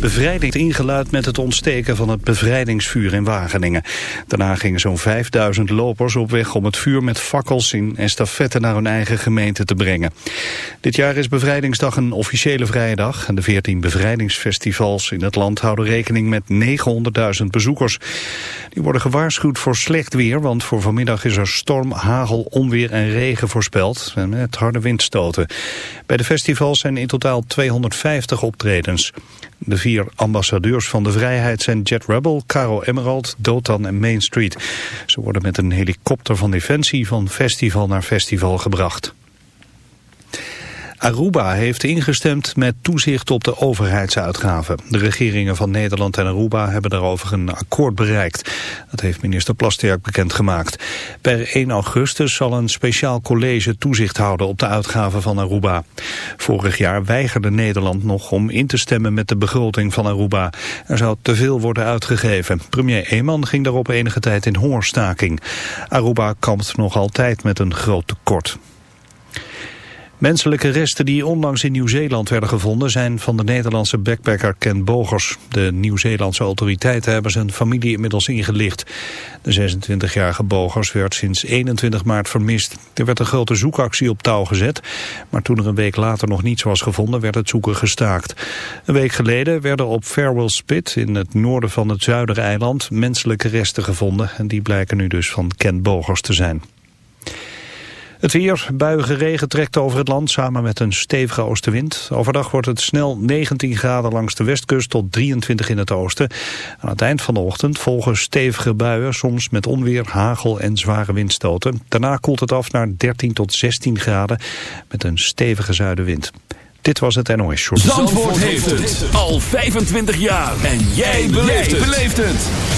Bevrijding ingeluid met het ontsteken van het bevrijdingsvuur in Wageningen. Daarna gingen zo'n 5000 lopers op weg om het vuur met fakkels in estafette naar hun eigen gemeente te brengen. Dit jaar is Bevrijdingsdag een officiële vrijdag en de 14 bevrijdingsfestivals in het land houden rekening met 900.000 bezoekers. Die worden gewaarschuwd voor slecht weer, want voor vanmiddag is er storm, hagel, onweer en regen voorspeld en met harde windstoten. Bij de festivals zijn in totaal 250 optredens. De vier ambassadeurs van de vrijheid zijn Jet Rebel, Caro Emerald, Dotan en Main Street. Ze worden met een helikopter van Defensie van festival naar festival gebracht. Aruba heeft ingestemd met toezicht op de overheidsuitgaven. De regeringen van Nederland en Aruba hebben daarover een akkoord bereikt. Dat heeft minister Plasterk bekendgemaakt. Per 1 augustus zal een speciaal college toezicht houden op de uitgaven van Aruba. Vorig jaar weigerde Nederland nog om in te stemmen met de begroting van Aruba. Er zou te veel worden uitgegeven. Premier Eeman ging daarop enige tijd in hongerstaking. Aruba kampt nog altijd met een groot tekort. Menselijke resten die onlangs in Nieuw-Zeeland werden gevonden zijn van de Nederlandse backpacker Ken Bogers. De Nieuw-Zeelandse autoriteiten hebben zijn familie inmiddels ingelicht. De 26-jarige Bogers werd sinds 21 maart vermist. Er werd een grote zoekactie op touw gezet, maar toen er een week later nog niets was gevonden werd het zoeken gestaakt. Een week geleden werden op Farewell Spit in het noorden van het Zuidereiland menselijke resten gevonden en die blijken nu dus van Ken Bogers te zijn. Het weer, buiige regen trekt over het land samen met een stevige oostenwind. Overdag wordt het snel 19 graden langs de westkust tot 23 in het oosten. Aan het eind van de ochtend volgen stevige buien, soms met onweer, hagel en zware windstoten. Daarna koelt het af naar 13 tot 16 graden met een stevige zuidenwind. Dit was het NOS Short. Zandvoort heeft het al 25 jaar. En jij beleeft het.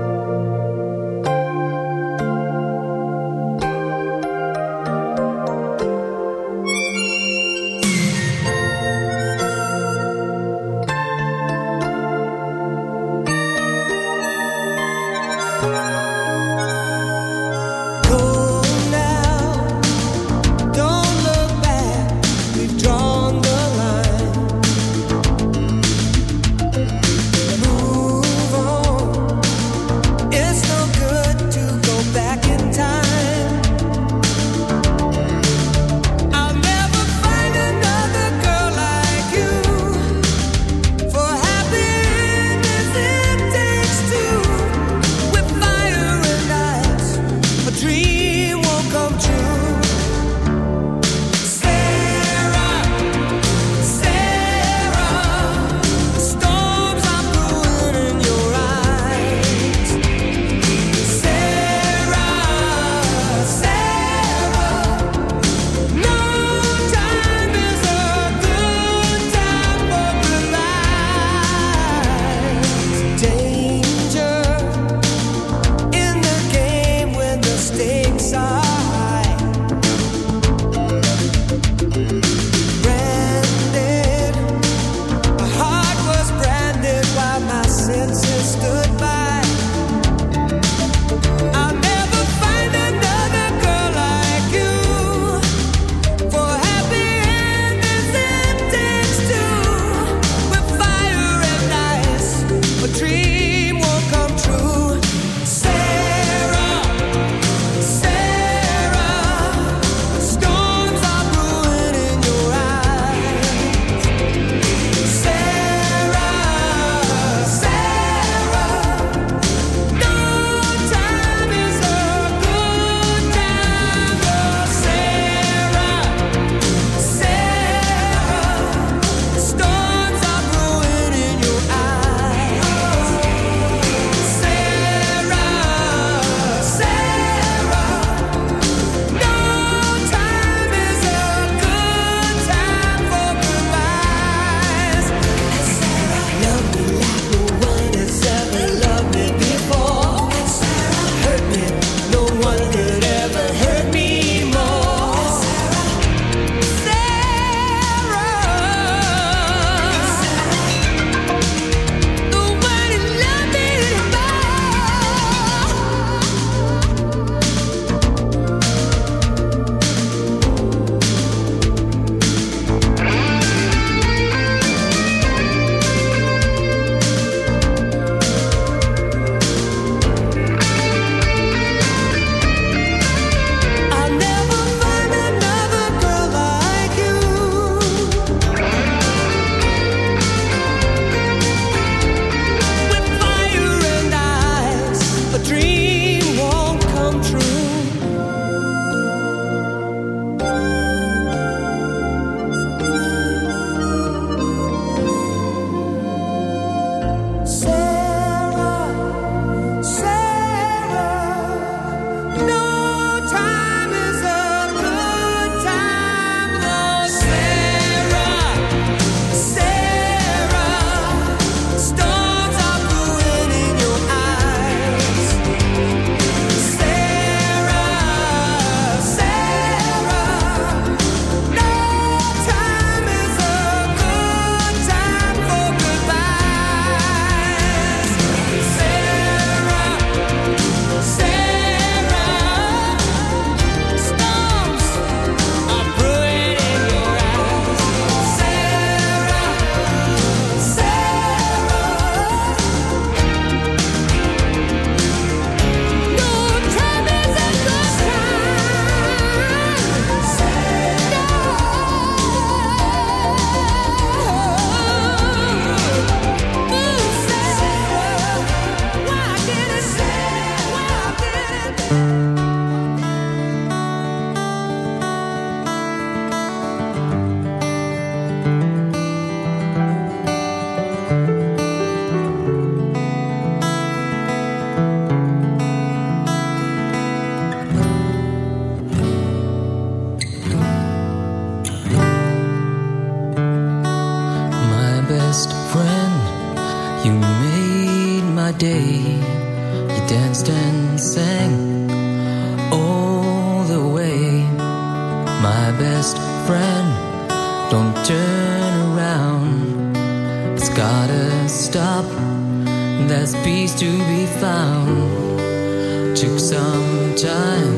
found. Took some time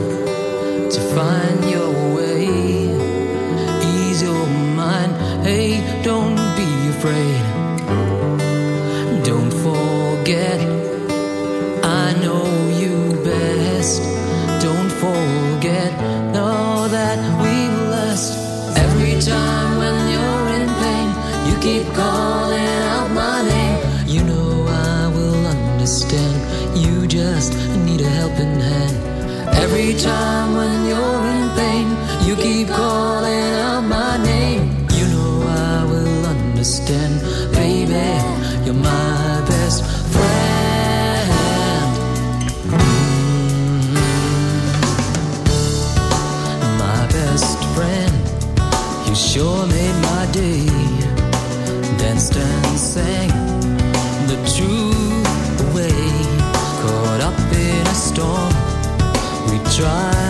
to find your way. Ease your mind, hey, don't be afraid. Every time when you're in pain, you keep calling out my name. You know I will understand. try.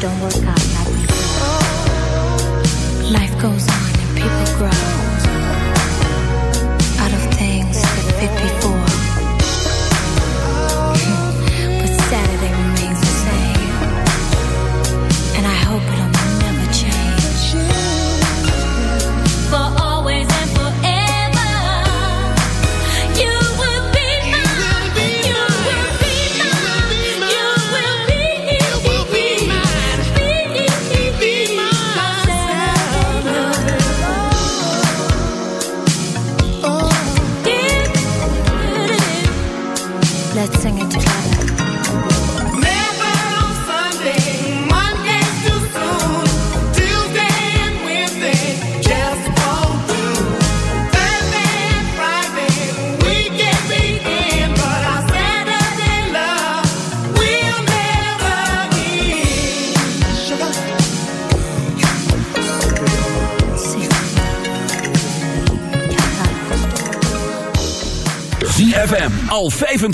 don't work out.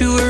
to her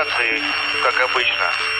рации, как обычно.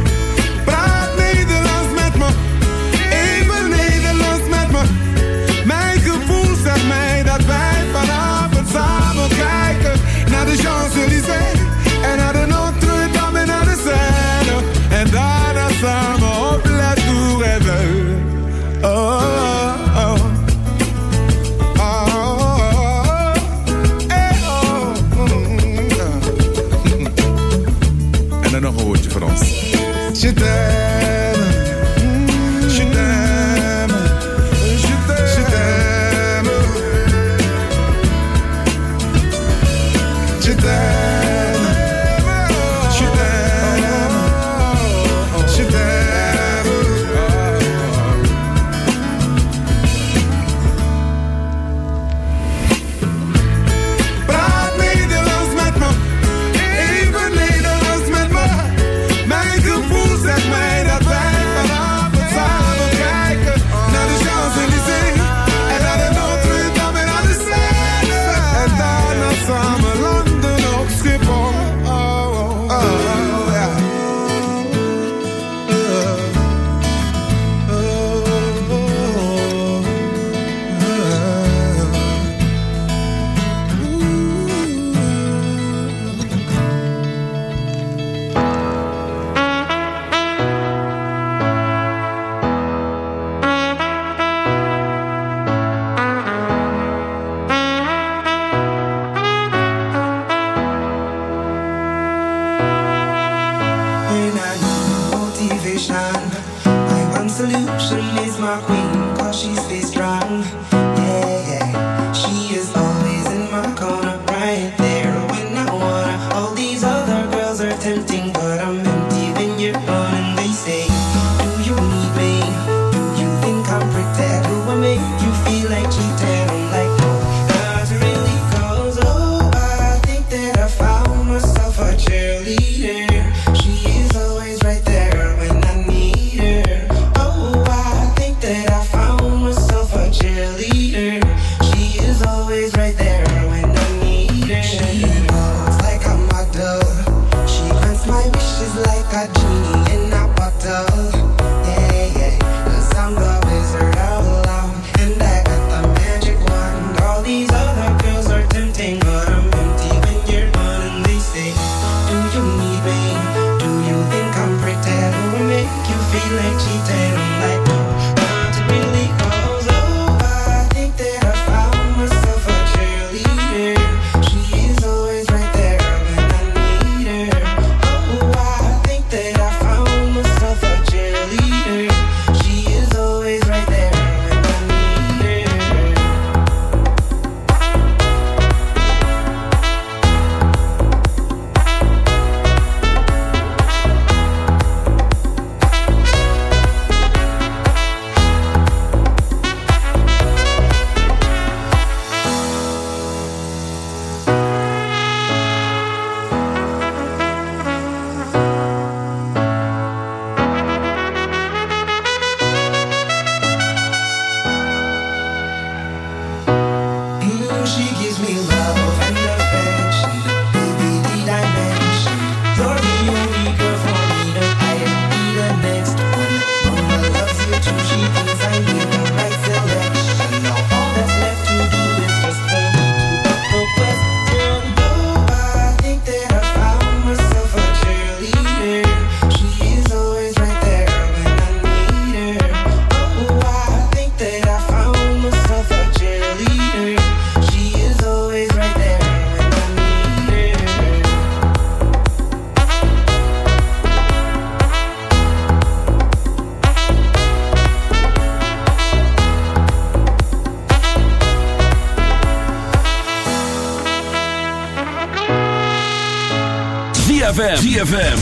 ZFM.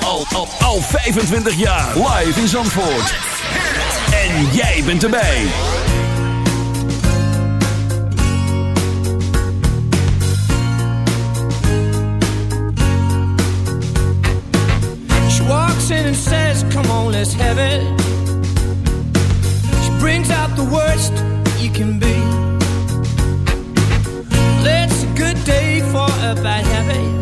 Al, al, al 25 jaar. Live in Zandvoort. En jij bent erbij. She walks in and says, come on, let's have it. She brings out the worst you can be. It's a good day for a bad habit.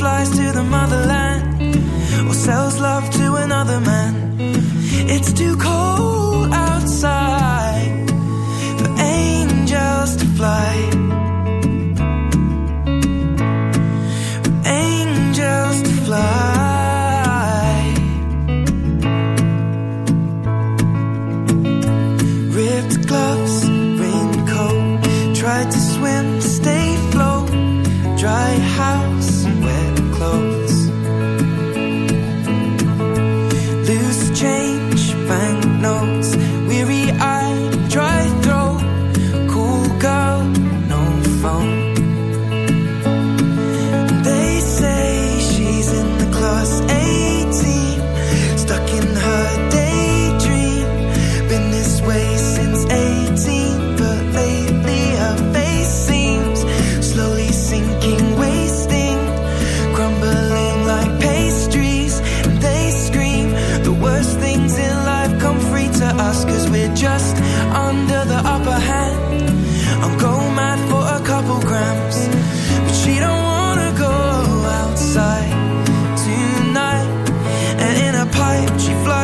flies to the motherland or sells love to another man. It's too cold.